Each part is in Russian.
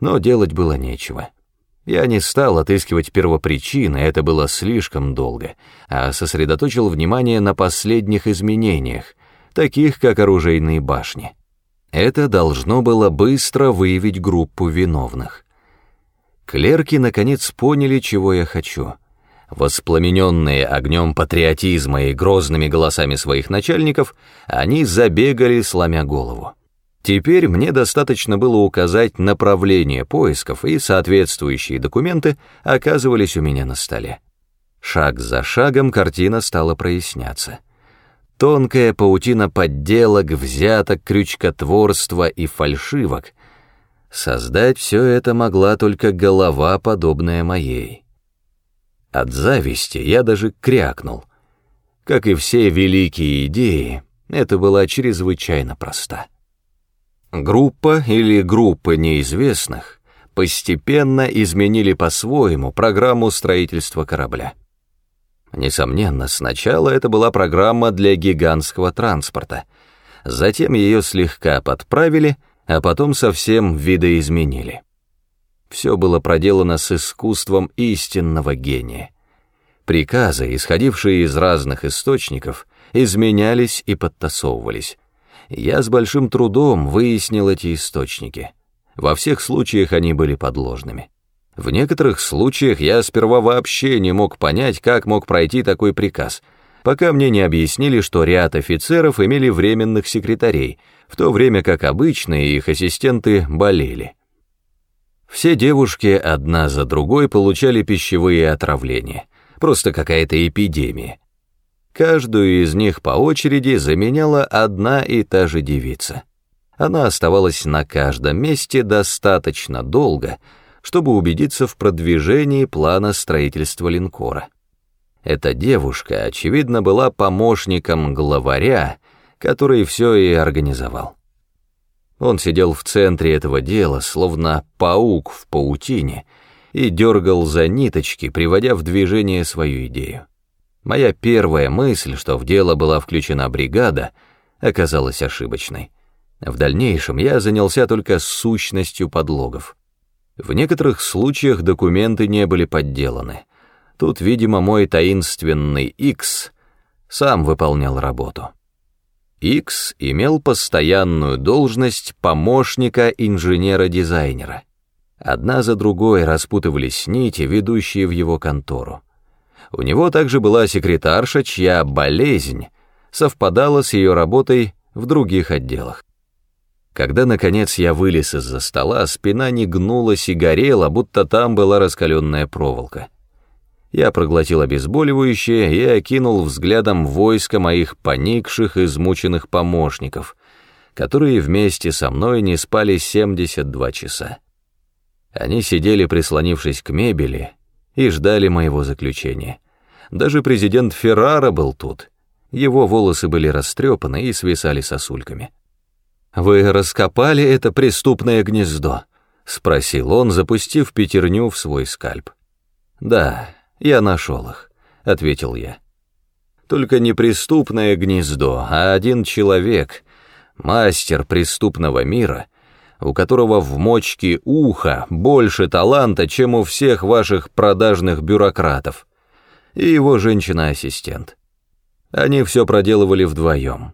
Но делать было нечего. Я не стал отыскивать первопричины, это было слишком долго, а сосредоточил внимание на последних изменениях, таких как оружейные башни. Это должно было быстро выявить группу виновных. Клерки наконец поняли, чего я хочу. Воспламененные огнем патриотизма и грозными голосами своих начальников, они забегали, сломя голову. Теперь мне достаточно было указать направление поисков, и соответствующие документы оказывались у меня на столе. Шаг за шагом картина стала проясняться. Тонкая паутина подделок, взяток, крючкотворства и фальшивок. Создать все это могла только голова, подобная моей. От зависти я даже крякнул. Как и все великие идеи, это была чрезвычайно проста. Группа или группы неизвестных постепенно изменили по-своему программу строительства корабля. Несомненно, сначала это была программа для гигантского транспорта, затем ее слегка подправили, а потом совсем видоизменили. Все было проделано с искусством истинного гения. Приказы, исходившие из разных источников, изменялись и подтасовывались. Я с большим трудом выяснил эти источники. Во всех случаях они были подложными. В некоторых случаях я сперва вообще не мог понять, как мог пройти такой приказ, пока мне не объяснили, что ряд офицеров имели временных секретарей, в то время как обычные их ассистенты болели. Все девушки одна за другой получали пищевые отравления, просто какая-то эпидемия. Каждую из них по очереди заменяла одна и та же девица. Она оставалась на каждом месте достаточно долго, чтобы убедиться в продвижении плана строительства линкора. Эта девушка, очевидно, была помощником главаря, который все и организовал. Он сидел в центре этого дела, словно паук в паутине, и дергал за ниточки, приводя в движение свою идею. Моя первая мысль, что в дело была включена бригада, оказалась ошибочной. В дальнейшем я занялся только сущностью подлогов. В некоторых случаях документы не были подделаны. Тут, видимо, мой таинственный X сам выполнял работу. X имел постоянную должность помощника инженера-дизайнера. Одна за другой распутывались нити, ведущие в его контору. У него также была секретарша, чья болезнь совпадала с ее работой в других отделах. Когда, наконец, я вылез из-за стола, спина не гнулась и горела, будто там была раскаленная проволока. Я проглотил обезболивающее и окинул взглядом войско моих поникших, измученных помощников, которые вместе со мной не спали 72 часа. Они сидели, прислонившись к мебели, и ждали моего заключения. Даже президент Феррара был тут. Его волосы были растрепаны и свисали сосульками. «Вы раскопали это преступное гнездо?» — спросил он, запустив пятерню в свой скальп. «Да, я нашел их», — ответил я. «Только не преступное гнездо, а один человек, мастер преступного мира, у которого в мочке уха больше таланта, чем у всех ваших продажных бюрократов, и его женщина-ассистент. Они все проделывали вдвоем.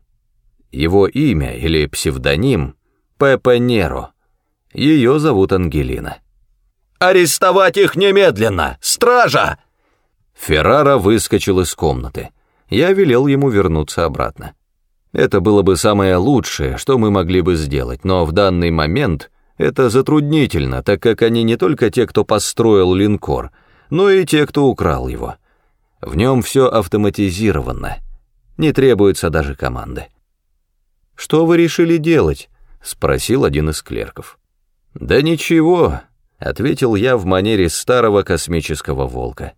Его имя или псевдоним — Пеппа Неро. Ее зовут Ангелина. «Арестовать их немедленно! Стража!» Феррара выскочил из комнаты. Я велел ему вернуться обратно. Это было бы самое лучшее, что мы могли бы сделать, но в данный момент это затруднительно, так как они не только те, кто построил линкор, но и те, кто украл его. В нем все автоматизировано, не требуется даже команды. «Что вы решили делать?» — спросил один из клерков. «Да ничего», — ответил я в манере старого космического волка.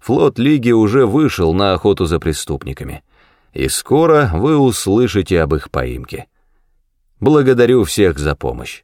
Флот Лиги уже вышел на охоту за преступниками и скоро вы услышите об их поимке. Благодарю всех за помощь.